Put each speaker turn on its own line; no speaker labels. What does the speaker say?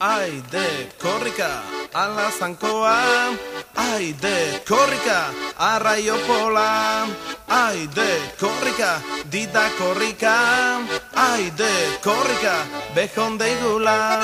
Aide, korrika, ala zankoa. Aide, korrika, arraio pola. Aide, korrika, dida korrika. Aide, korrika, behon deigula